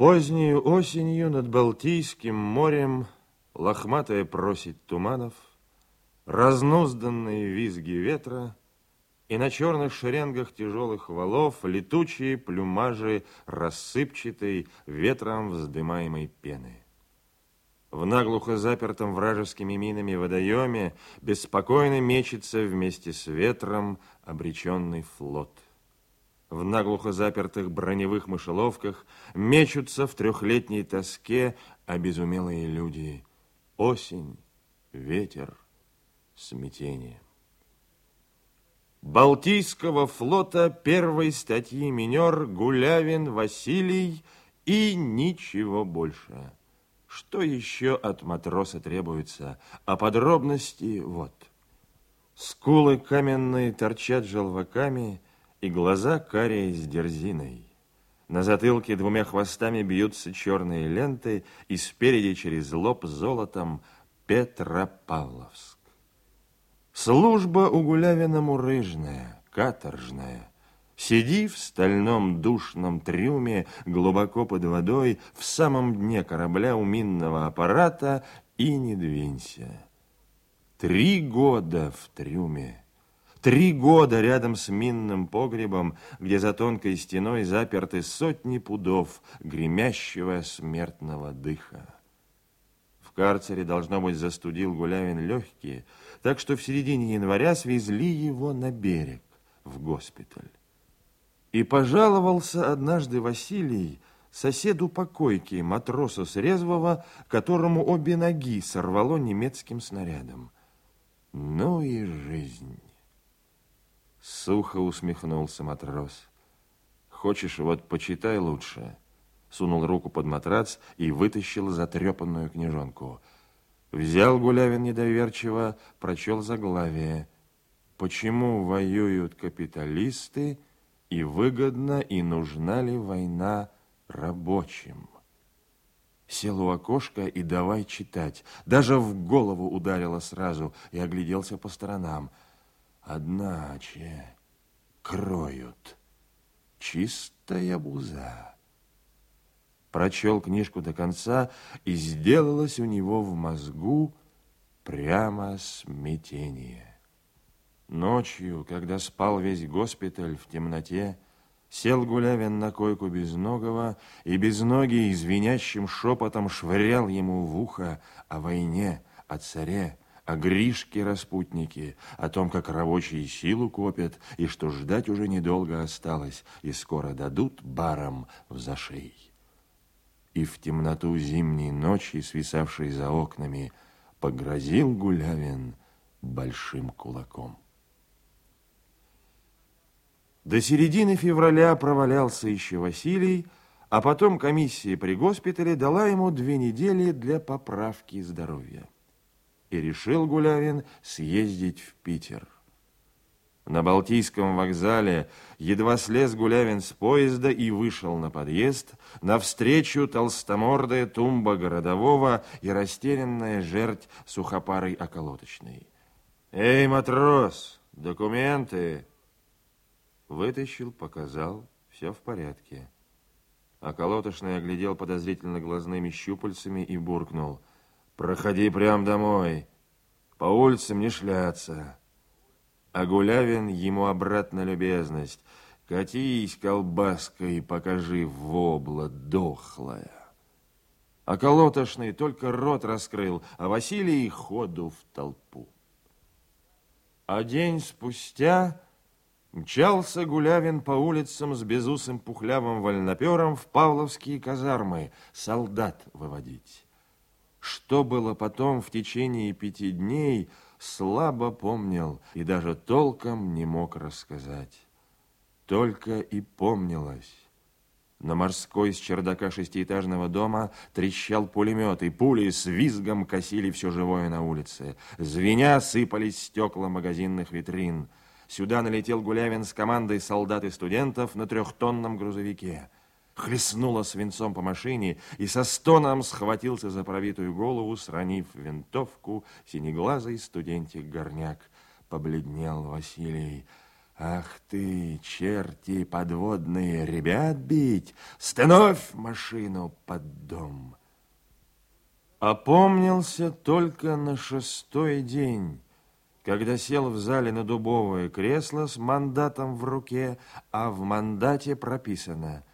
Позднюю осенью над Балтийским морем лохматая просить туманов, разнузданные визги ветра и на черных шеренгах тяжелых валов летучие плюмажи рассыпчатой ветром вздымаемой пены. В наглухо запертом вражескими минами водоеме беспокойно мечется вместе с ветром обреченный флот. В наглухо запертых броневых мышеловках мечутся в трехлетней тоске обезумелые люди. Осень, ветер, смятение. Балтийского флота первой статьи минер Гулявин Василий и ничего больше. Что еще от матроса требуется? А подробности вот. Скулы каменные торчат желваками, и глаза карие с дерзиной. На затылке двумя хвостами бьются черные ленты, и спереди через лоб золотом Петропавловск. Служба у Гулявина мурыжная, каторжная. Сиди в стальном душном трюме, глубоко под водой, в самом дне корабля у минного аппарата и не двинься. Три года в трюме. Три года рядом с минным погребом, где за тонкой стеной заперты сотни пудов гремящего смертного дыха. В карцере, должно быть, застудил Гулявин легкие, так что в середине января свезли его на берег, в госпиталь. И пожаловался однажды Василий соседу по койке, матросу Срезвого, которому обе ноги сорвало немецким снарядом. Ну и жизнь. Сухо усмехнулся матрос. Хочешь, вот почитай лучше. Сунул руку под матрац и вытащил затрепанную книжонку. Взял Гулявин недоверчиво, прочел заглавие. Почему воюют капиталисты и выгодна и нужна ли война рабочим? Сел у окошка и давай читать. Даже в голову ударило сразу и огляделся по сторонам. Одначе кроют. Чистая буза. Прочел книжку до конца, и сделалось у него в мозгу прямо смятение. Ночью, когда спал весь госпиталь в темноте, сел Гулявин на койку безногого и безногий звенящим шепотом швырял ему в ухо о войне, о царе, о Гришке-распутнике, о том, как рабочие силу копят, и что ждать уже недолго осталось, и скоро дадут барам в зашей. И в темноту зимней ночи, свисавшей за окнами, погрозил Гулявин большим кулаком. До середины февраля провалялся еще Василий, а потом комиссия при госпитале дала ему две недели для поправки здоровья. И решил Гулявин съездить в Питер. На Балтийском вокзале едва слез Гулявин с поезда и вышел на подъезд, навстречу толстомордая тумба городового и растерянная жерть сухопарой околоточной. «Эй, матрос, документы!» Вытащил, показал, все в порядке. Колотошный оглядел подозрительно глазными щупальцами и буркнул. «Проходи прям домой, по улицам не шляться». А Гулявин ему обратно любезность. «Катись, колбаска, и покажи вобла дохлая». А колотошный только рот раскрыл, а Василий ходу в толпу. А день спустя... Мчался Гулявин по улицам с безусым пухлявым вольнопером в Павловские казармы солдат выводить. Что было потом в течение пяти дней, слабо помнил и даже толком не мог рассказать. Только и помнилось. На морской с чердака шестиэтажного дома трещал пулемет, и пули с визгом косили все живое на улице. Звеня сыпались стекла магазинных витрин – Сюда налетел Гулявин с командой солдат и студентов на трехтонном грузовике. Хлестнуло свинцом по машине и со стоном схватился за пробитую голову, сранив винтовку, синеглазый студентик Горняк. Побледнел Василий. Ах ты, черти подводные, ребят бить, становь машину под дом. Опомнился только на шестой день, когда сел в зале на дубовое кресло с мандатом в руке, а в мандате прописано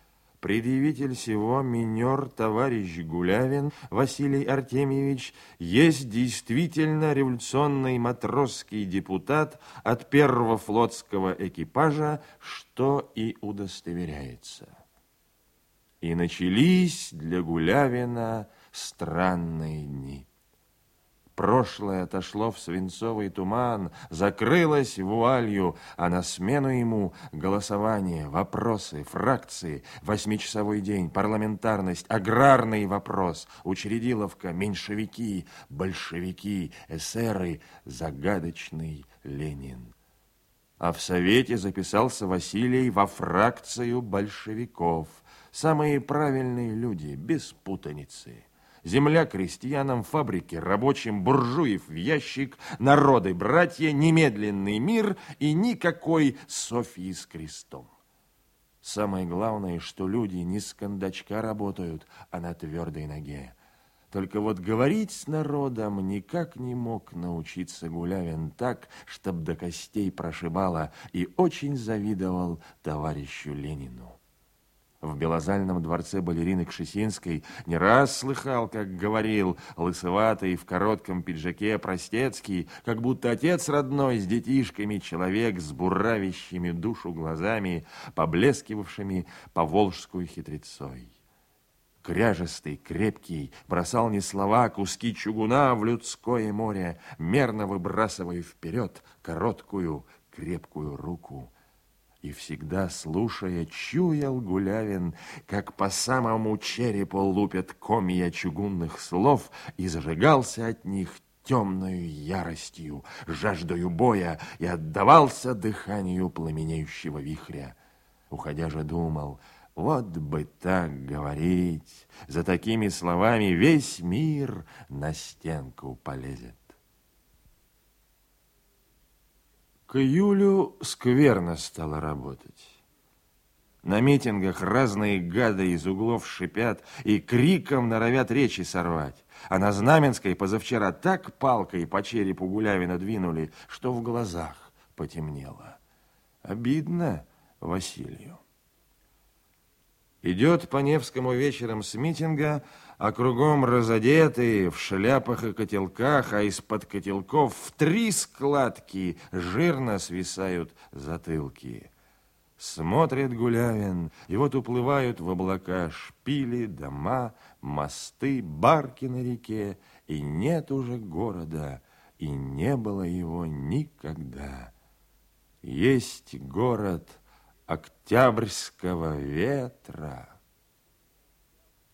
предъявитель сего минер товарищ Гулявин Василий Артемьевич есть действительно революционный матросский депутат от первого флотского экипажа, что и удостоверяется. И начались для Гулявина странные дни. Прошлое отошло в свинцовый туман, закрылось вуалью, а на смену ему голосование, вопросы, фракции, восьмичасовой день, парламентарность, аграрный вопрос, учредиловка, меньшевики, большевики, эсеры, загадочный Ленин. А в Совете записался Василий во фракцию большевиков. Самые правильные люди, без путаницы. Земля крестьянам, фабрики рабочим, буржуев в ящик, народы, братья, немедленный мир и никакой Софьи с крестом. Самое главное, что люди не с кондачка работают, а на твердой ноге. Только вот говорить с народом никак не мог научиться Гулявин так, чтоб до костей прошибало, и очень завидовал товарищу Ленину. В Белозальном дворце балерины Кшесинской не раз слыхал, как говорил лысоватый в коротком пиджаке простецкий, как будто отец родной с детишками, человек с буравящими душу глазами, поблескивавшими по волжскую хитрецой. Кряжестый, крепкий, бросал не слова, а куски чугуна в людское море, мерно выбрасывая вперед короткую, крепкую руку. И всегда, слушая, чуял Гулявин, как по самому черепу лупят комья чугунных слов, и зажигался от них темною яростью, жаждою боя, и отдавался дыханию пламенеющего вихря. Уходя же думал, вот бы так говорить, за такими словами весь мир на стенку полезет. К июлю скверно стало работать. На митингах разные гады из углов шипят и криком норовят речи сорвать. А на Знаменской позавчера так палкой по черепу Гулявина двинули, что в глазах потемнело. Обидно Василию. Идет по Невскому вечером с митинга, а кругом разодетые, в шляпах и котелках, а из-под котелков в три складки жирно свисают затылки. Смотрит Гулявин, и вот уплывают в облака шпили, дома, мосты, барки на реке, и нет уже города, и не было его никогда. Есть город октябрьского ветра.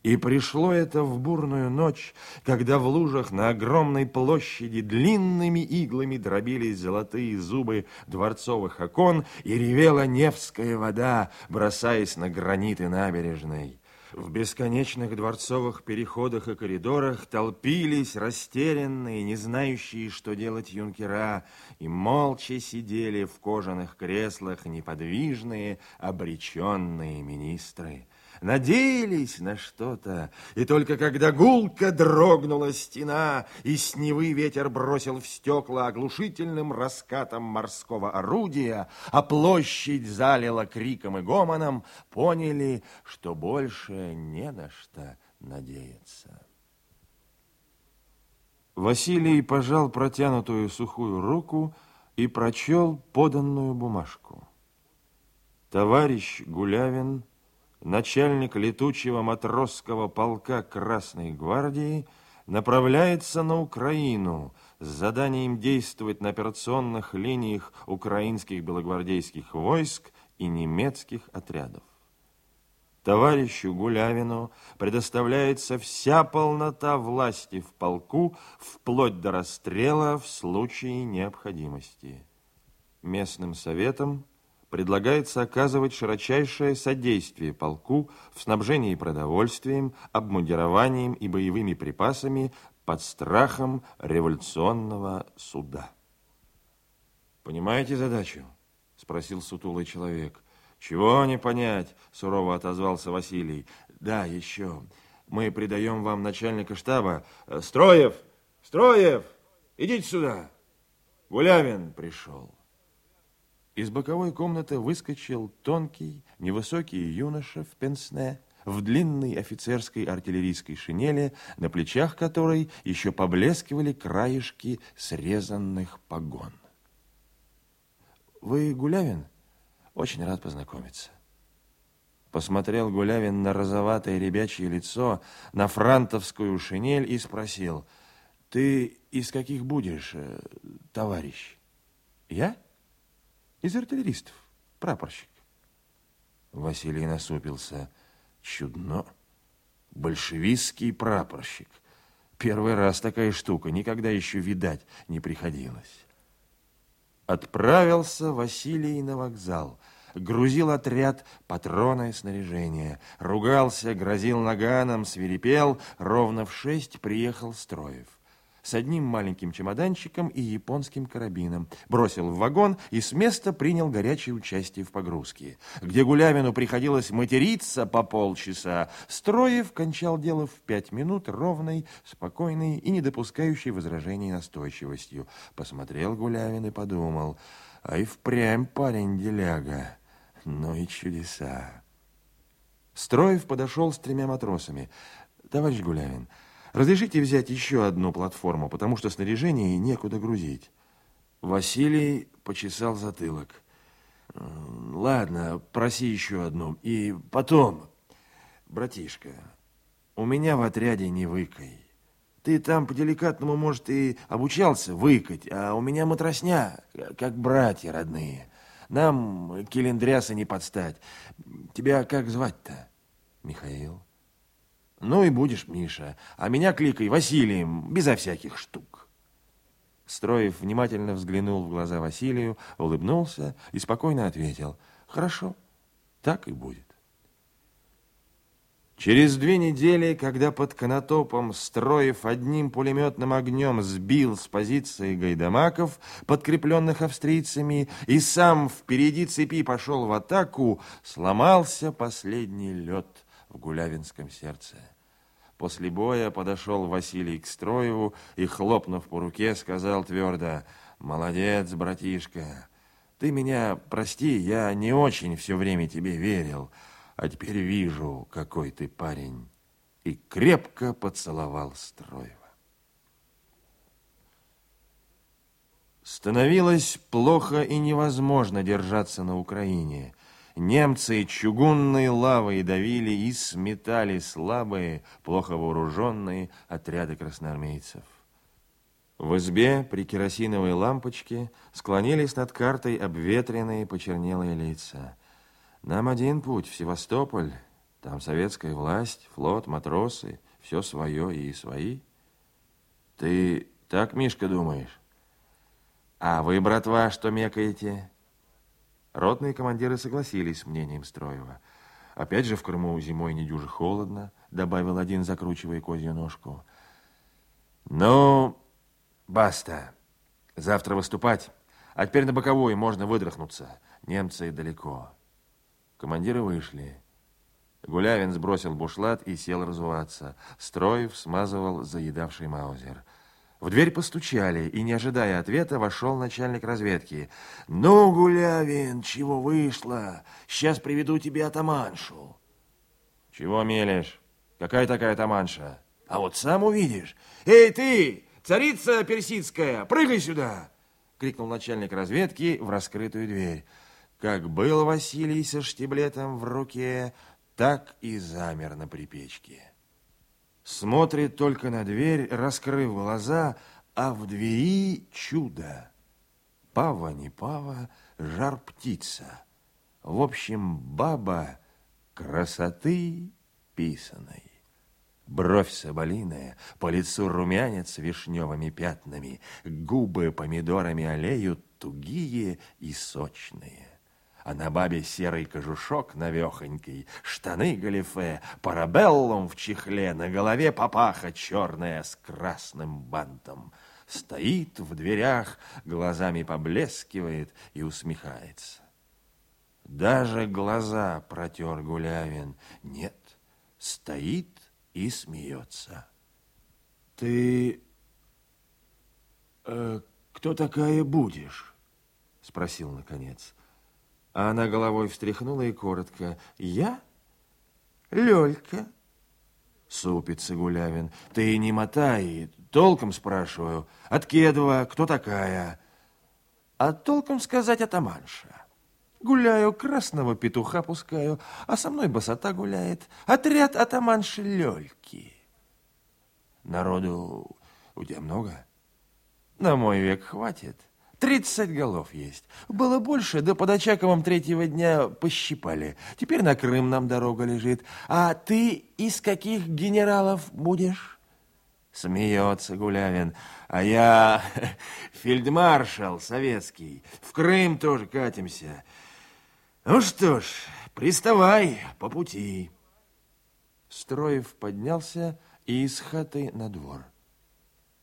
И пришло это в бурную ночь, когда в лужах на огромной площади длинными иглами дробились золотые зубы дворцовых окон и ревела Невская вода, бросаясь на граниты набережной. В бесконечных дворцовых переходах и коридорах толпились растерянные, не знающие, что делать юнкера, и молча сидели в кожаных креслах неподвижные, обреченные министры надеялись на что-то, и только когда гулко дрогнула стена, и с Невы ветер бросил в стекла оглушительным раскатом морского орудия, а площадь залила криком и гомоном, поняли, что больше не на что надеяться. Василий пожал протянутую сухую руку и прочел поданную бумажку. Товарищ Гулявин начальник летучего матросского полка Красной гвардии направляется на Украину с заданием действовать на операционных линиях украинских белогвардейских войск и немецких отрядов. Товарищу Гулявину предоставляется вся полнота власти в полку вплоть до расстрела в случае необходимости. Местным советом предлагается оказывать широчайшее содействие полку в снабжении продовольствием, обмундированием и боевыми припасами под страхом революционного суда. Понимаете задачу? Спросил сутулый человек. Чего не понять? Сурово отозвался Василий. Да, еще. Мы придаем вам начальника штаба. Строев! Строев! Идите сюда. Гулявин пришел. Из боковой комнаты выскочил тонкий, невысокий юноша в пенсне, в длинной офицерской артиллерийской шинели, на плечах которой еще поблескивали краешки срезанных погон. «Вы Гулявин? Очень рад познакомиться». Посмотрел Гулявин на розоватое ребячье лицо, на франтовскую шинель и спросил, «Ты из каких будешь, э, товарищ?» «Я?» Из артиллеристов, прапорщик. Василий насупился. Чудно. Большевистский прапорщик. Первый раз такая штука, никогда еще видать не приходилось. Отправился Василий на вокзал. Грузил отряд патронное снаряжение. Ругался, грозил наганом, свирепел. Ровно в шесть приехал Строев с одним маленьким чемоданчиком и японским карабином, бросил в вагон и с места принял горячее участие в погрузке. Где Гулявину приходилось материться по полчаса, Строев кончал дело в пять минут ровной, спокойной и не допускающей возражений настойчивостью. Посмотрел Гулявин и подумал, а и впрямь парень деляга, ну и чудеса. Строев подошел с тремя матросами. «Товарищ Гулявин, Разрешите взять еще одну платформу, потому что снаряжение некуда грузить. Василий почесал затылок. Ладно, проси еще одну. И потом, братишка, у меня в отряде не выкай. Ты там по-деликатному, может, и обучался выкать, а у меня матросня, как братья родные. Нам килендряса не подстать. Тебя как звать-то? Михаил. Ну и будешь, Миша. А меня кликай Василием, безо всяких штук. Строев внимательно взглянул в глаза Василию, улыбнулся и спокойно ответил. Хорошо, так и будет. Через две недели, когда под Конотопом Строев одним пулеметным огнем сбил с позиции гайдамаков, подкрепленных австрийцами, и сам впереди цепи пошел в атаку, сломался последний лед в Гулявинском сердце. После боя подошел Василий к Строеву и, хлопнув по руке, сказал твердо, «Молодец, братишка, ты меня прости, я не очень все время тебе верил, а теперь вижу, какой ты парень». И крепко поцеловал Строева. Становилось плохо и невозможно держаться на Украине – Немцы чугунной лавой давили и сметали слабые, плохо вооруженные отряды красноармейцев. В избе при керосиновой лампочке склонились над картой обветренные почернелые лица. Нам один путь в Севастополь. Там советская власть, флот, матросы, все свое и свои. Ты так, Мишка, думаешь? А вы, братва, что мекаете? Ротные командиры согласились с мнением Строева. Опять же в Крыму зимой недюже холодно, добавил один, закручивая козью ножку. Ну, баста. Завтра выступать. А теперь на боковой можно выдрахнуться. Немцы далеко. Командиры вышли. Гулявин сбросил бушлат и сел разуваться. Строев смазывал заедавший маузер. В дверь постучали, и, не ожидая ответа, вошел начальник разведки. «Ну, Гулявин, чего вышло? Сейчас приведу тебе атаманшу». «Чего мелешь? Какая такая атаманша?» «А вот сам увидишь. Эй, ты, царица персидская, прыгай сюда!» крикнул начальник разведки в раскрытую дверь. Как был Василий со штиблетом в руке, так и замер на припечке. Смотрит только на дверь, раскрыв глаза, а в двери чудо. Пава не пава, жар птица. В общем, баба красоты писаной. Бровь соболиная, по лицу румянец вишневыми пятнами, губы помидорами олеют тугие и сочные а на бабе серый кожушок навехонький, штаны галифе, парабеллум в чехле, на голове папаха черная с красным бантом. Стоит в дверях, глазами поблескивает и усмехается. Даже глаза протер Гулявин. Нет, стоит и смеется. Ты э, кто такая будешь? Спросил наконец. А она головой встряхнула и коротко. Я? Лёлька. Супится Гулявин. Ты не мотай, толком спрашиваю. От Кедова, кто такая? А толком сказать атаманша. Гуляю, красного петуха пускаю, а со мной босота гуляет. Отряд атаманши Лёльки. Народу у тебя много? На мой век хватит. Тридцать голов есть. Было больше, да под Очаковым третьего дня пощипали. Теперь на Крым нам дорога лежит. А ты из каких генералов будешь? Смеется Гулявин. А я фельдмаршал советский. В Крым тоже катимся. Ну что ж, приставай по пути. Строев поднялся и из хаты на двор.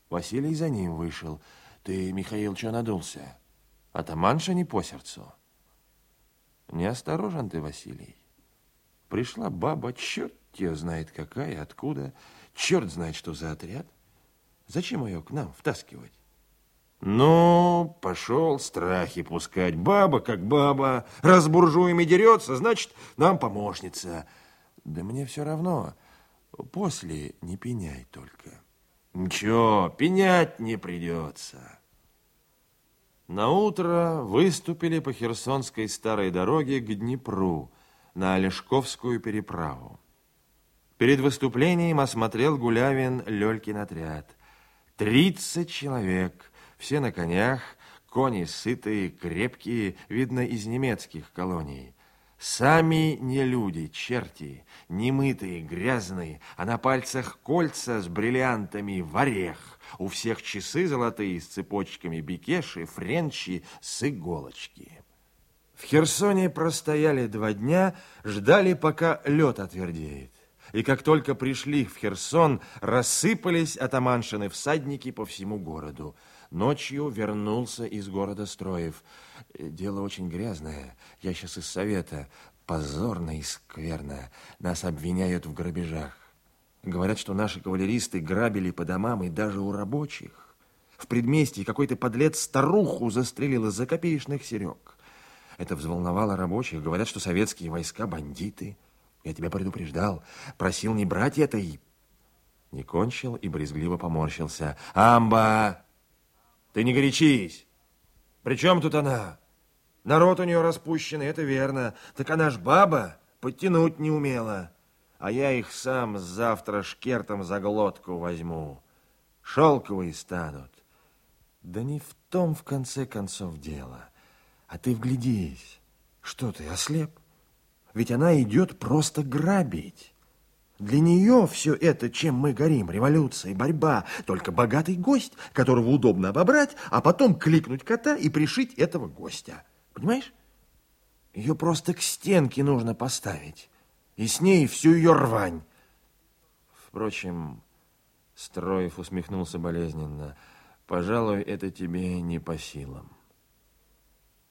Василий за ним вышел. Ты, Михаил, что надулся? Атаманша не по сердцу. Неосторожен ты, Василий. Пришла баба, черт ее знает какая, откуда, черт знает, что за отряд. Зачем ее к нам втаскивать? Ну, пошел страхи пускать. Баба как баба. Раз с буржуями дерется, значит, нам помощница. Да мне все равно. После не пеняй только. Ничего, пенять не придется. На утро выступили по Херсонской старой дороге к Днепру на Олешковскую переправу. Перед выступлением осмотрел Гулявин Лёлькин отряд. Тридцать человек, все на конях, кони сытые, крепкие, видно, из немецких колоний. Сами не люди, черти, немытые, грязные, а на пальцах кольца с бриллиантами в орех. У всех часы золотые с цепочками, бикеши, френчи с иголочки. В Херсоне простояли два дня, ждали, пока лед отвердеет. И как только пришли в Херсон, рассыпались атаманшины всадники по всему городу. Ночью вернулся из города Строев. Э, дело очень грязное. Я сейчас из совета. Позорно и скверно. Нас обвиняют в грабежах. Говорят, что наши кавалеристы грабили по домам и даже у рабочих. В предместье какой-то подлец старуху застрелил из-за копеечных серег. Это взволновало рабочих. Говорят, что советские войска бандиты. Я тебя предупреждал. Просил не брать это и... Не кончил и брезгливо поморщился. «Амба!» Ты не горячись. При чем тут она? Народ у нее распущенный, это верно. Так она ж баба, подтянуть не умела. А я их сам завтра шкертом за глотку возьму. Шелковые станут. Да не в том, в конце концов, дело. А ты вглядись. Что ты, ослеп? Ведь она идет просто грабить. Для нее все это, чем мы горим, революция, борьба, только богатый гость, которого удобно обобрать, а потом кликнуть кота и пришить этого гостя. Понимаешь? Ее просто к стенке нужно поставить, и с ней всю ее рвань. Впрочем, Строев усмехнулся болезненно. Пожалуй, это тебе не по силам.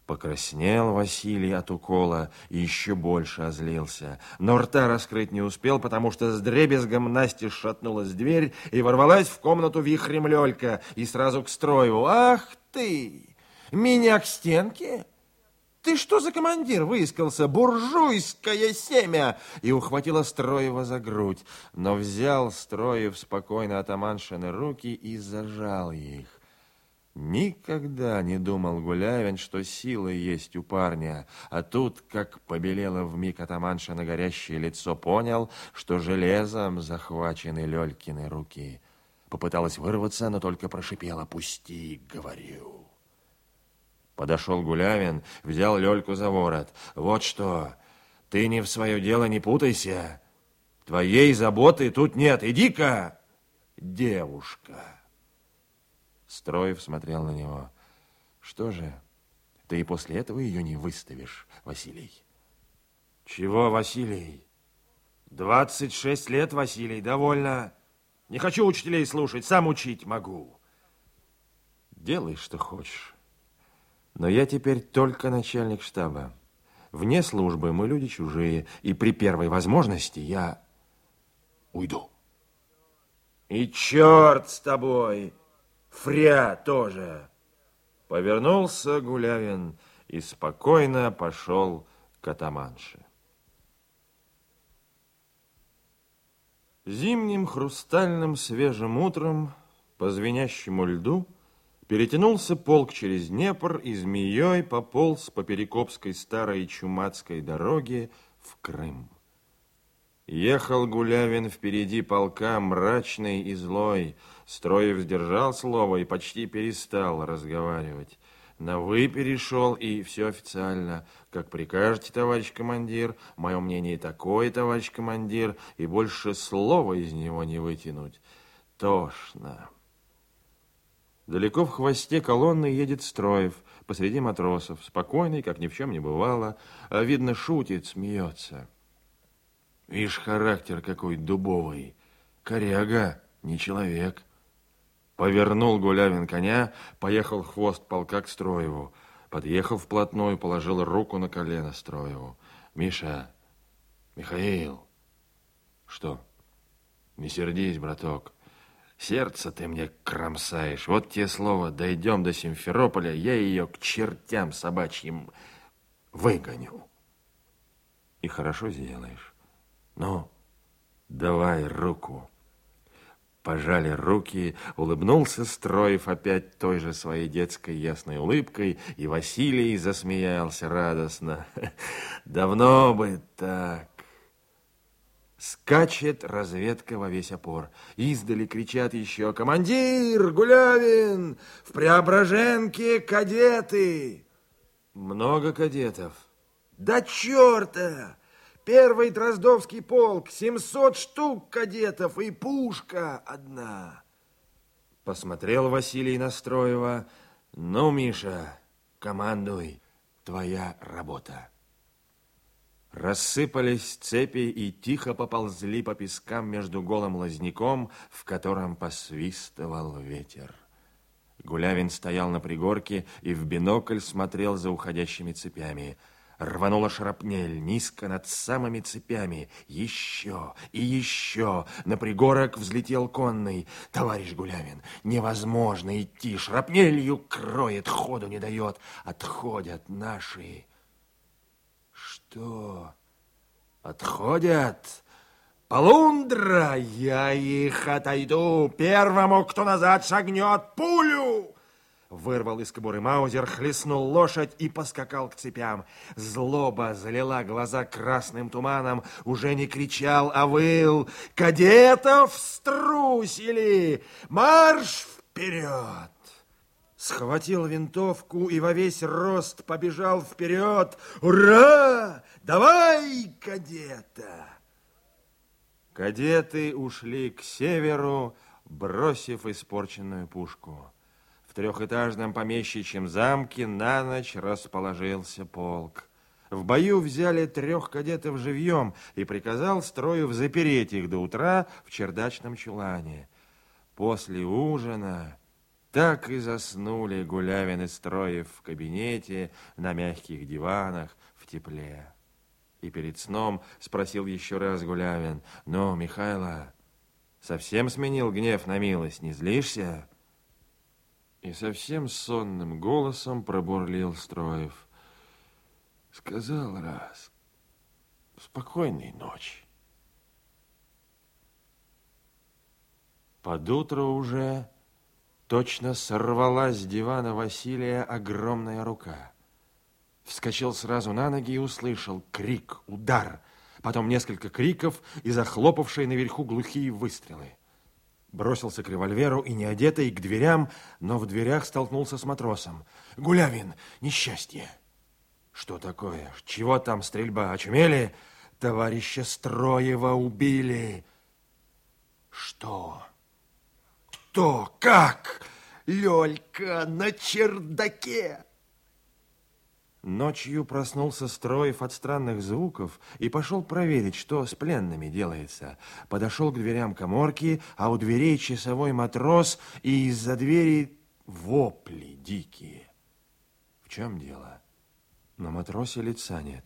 Покраснел Василий от укола и еще больше озлился. Но рта раскрыть не успел, потому что с дребезгом Насти шатнулась дверь и ворвалась в комнату вихрем Лёлька и сразу к строю. «Ах ты! Меня к стенке?» «Ты что за командир?» выискался буржуйское семя и ухватила Строева за грудь, но взял Строев спокойно атаманшины руки и зажал их. Никогда не думал Гулявин, что силы есть у парня, а тут, как побелело вмиг атаманша на горящее лицо, понял, что железом захвачены Лёлькины руки. Попыталась вырваться, но только прошипела «Пусти, говорю». Подошел Гулявин, взял Лёльку за ворот. «Вот что, ты не в свое дело не путайся. Твоей заботы тут нет. Иди-ка, девушка». Строев смотрел на него. Что же, ты и после этого ее не выставишь, Василий? Чего, Василий? Двадцать шесть лет, Василий, довольно. Не хочу учителей слушать, сам учить могу. Делай, что хочешь. Но я теперь только начальник штаба. Вне службы мы люди чужие, и при первой возможности я уйду. И черт с тобой, Фря тоже. Повернулся Гулявин и спокойно пошел к атаманше. Зимним хрустальным свежим утром по звенящему льду перетянулся полк через Днепр и змеей пополз по Перекопской старой чумацкой дороге в Крым. Ехал Гулявин впереди полка, мрачный и злой. Строев сдержал слово и почти перестал разговаривать. На «вы» перешел, и все официально. Как прикажете, товарищ командир, мое мнение такое, товарищ командир, и больше слова из него не вытянуть. Тошно. Далеко в хвосте колонны едет Строев, посреди матросов, спокойный, как ни в чем не бывало, а видно, шутит, смеется. Вишь, характер какой дубовый, коряга, не человек. Повернул Гулявин коня, поехал хвост полка к Строеву. Подъехал вплотную, положил руку на колено Строеву. Миша, Михаил, что? Не сердись, браток. Сердце ты мне кромсаешь. Вот те слова. Дойдем до Симферополя, я ее к чертям собачьим выгоню. И хорошо сделаешь. Ну, давай руку. Пожали руки, улыбнулся Строев опять той же своей детской ясной улыбкой, и Василий засмеялся радостно. Давно бы так. Скачет разведка во весь опор. Издали кричат еще «Командир! Гулявин! В Преображенке кадеты!» Много кадетов. Да черта! Первый Дроздовский полк, 700 штук кадетов и пушка одна. Посмотрел Василий Настроева. Ну, Миша, командуй, твоя работа. Рассыпались цепи и тихо поползли по пескам между голым лозняком, в котором посвистывал ветер. Гулявин стоял на пригорке и в бинокль смотрел за уходящими цепями – Рванула шрапнель низко над самыми цепями. Еще и еще. На пригорок взлетел конный. Товарищ Гулявин, невозможно идти. Шрапнелью кроет, ходу не дает. Отходят наши. Что? Отходят? Полундра, я их отойду. Первому, кто назад шагнет, пулю! Вырвал из кобуры маузер, хлестнул лошадь и поскакал к цепям. Злоба залила глаза красным туманом, уже не кричал, а выл. «Кадетов струсили! Марш вперед!» Схватил винтовку и во весь рост побежал вперед. «Ура! Давай, кадета!» Кадеты ушли к северу, бросив испорченную пушку. В трехэтажном помещичьем замке на ночь расположился полк. В бою взяли трех кадетов живьем и приказал Строев запереть их до утра в чердачном чулане. После ужина так и заснули Гулявин и Строев в кабинете, на мягких диванах, в тепле. И перед сном спросил еще раз Гулявин, «Ну, Михайло, совсем сменил гнев на милость, не злишься?» И совсем сонным голосом пробурлил Строев. Сказал раз. Спокойной ночи. Под утро уже точно сорвалась с дивана Василия огромная рука. Вскочил сразу на ноги и услышал крик, удар, потом несколько криков и захлопавшие наверху глухие выстрелы. Бросился к револьверу и неодетый к дверям, но в дверях столкнулся с матросом. «Гулявин, несчастье!» «Что такое? Чего там стрельба? Очумели? Товарища Строева убили!» «Что? Кто? Как? Лёлька на чердаке!» Ночью проснулся Строев от странных звуков и пошел проверить, что с пленными делается. Подошел к дверям коморки, а у дверей часовой матрос, и из-за двери вопли дикие. В чем дело? На матросе лица нет.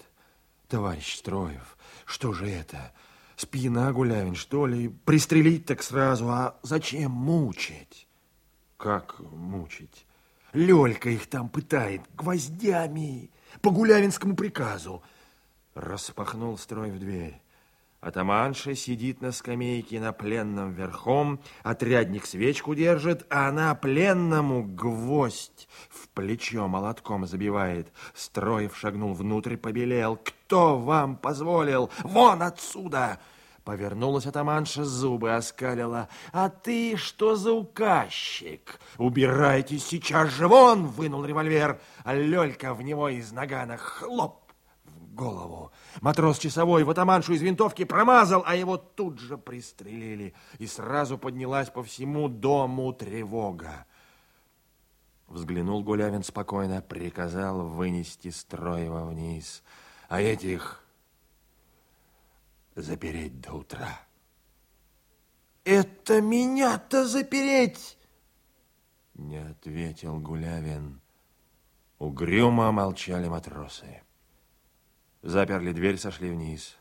Товарищ Строев, что же это? Спина Гулявин, что ли? Пристрелить так сразу, а зачем мучить? Как мучить? Лёлька их там пытает гвоздями по гулявинскому приказу. Распахнул Строев дверь. Атаманша сидит на скамейке на пленном верхом, отрядник свечку держит, а она пленному гвоздь в плечо молотком забивает. Строев шагнул внутрь, побелел. «Кто вам позволил? Вон отсюда!» Повернулась атаманша, зубы оскалила. «А ты что за указчик? Убирайтесь сейчас же вон!» Вынул револьвер, Лёлька в него из нагана хлоп в голову. Матрос часовой в атаманшу из винтовки промазал, а его тут же пристрелили. И сразу поднялась по всему дому тревога. Взглянул Гулявин спокойно, приказал вынести Строева вниз. А этих запереть до утра. Это меня-то запереть? Не ответил Гулявин. Угрюмо молчали матросы. Заперли дверь, сошли вниз.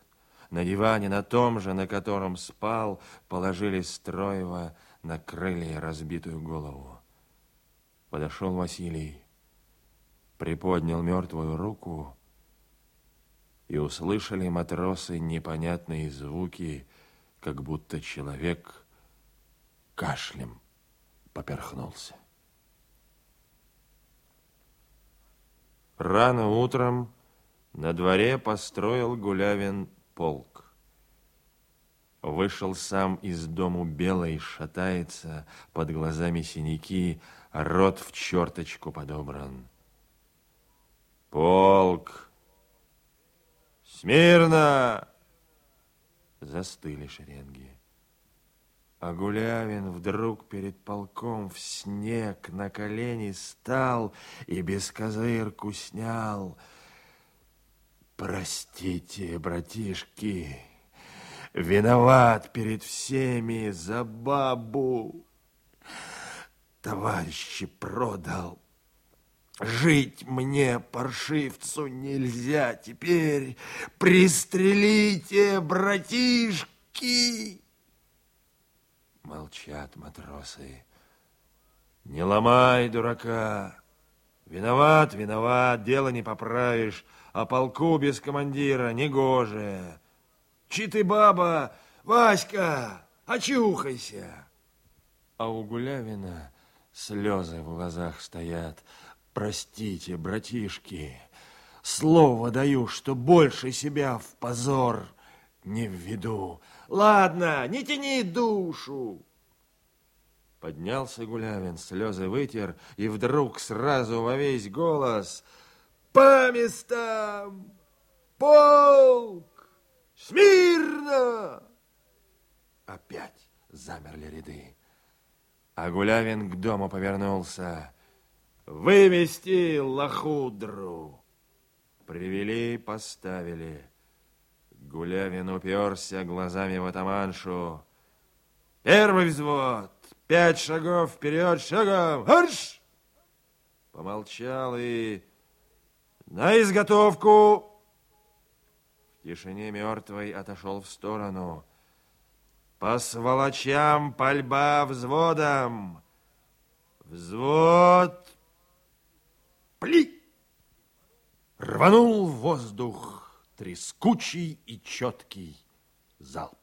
На диване, на том же, на котором спал, положили Строева, накрыли разбитую голову. Подошел Василий, приподнял мертвую руку, и услышали матросы непонятные звуки, как будто человек кашлем поперхнулся. Рано утром на дворе построил Гулявин полк. Вышел сам из дому белый, шатается, под глазами синяки, рот в черточку подобран. Полк! Смирно! Застыли шеренги. А Гулявин вдруг перед полком в снег на колени стал и без козырку снял — Простите, братишки, виноват перед всеми за бабу. Товарищи продал. Жить мне, паршивцу, нельзя теперь. Пристрелите, братишки. Молчат матросы. Не ломай дурака. Виноват, виноват, дело не поправишь а полку без командира негоже. Чи ты, баба, Васька, очухайся. А у Гулявина слезы в глазах стоят. Простите, братишки, слово даю, что больше себя в позор не введу. Ладно, не тяни душу. Поднялся Гулявин, слезы вытер, и вдруг сразу во весь голос – по местам! Полк! Смирно! Опять замерли ряды. А Гулявин к дому повернулся. Вывести лохудру. Привели, поставили. Гулявин уперся глазами в атаманшу. Первый взвод. Пять шагов вперед, шагом. Арш! Помолчал и на изготовку! В тишине мертвый отошел в сторону. По сволочам пальба взводом. Взвод. Пли! Рванул воздух трескучий и четкий залп.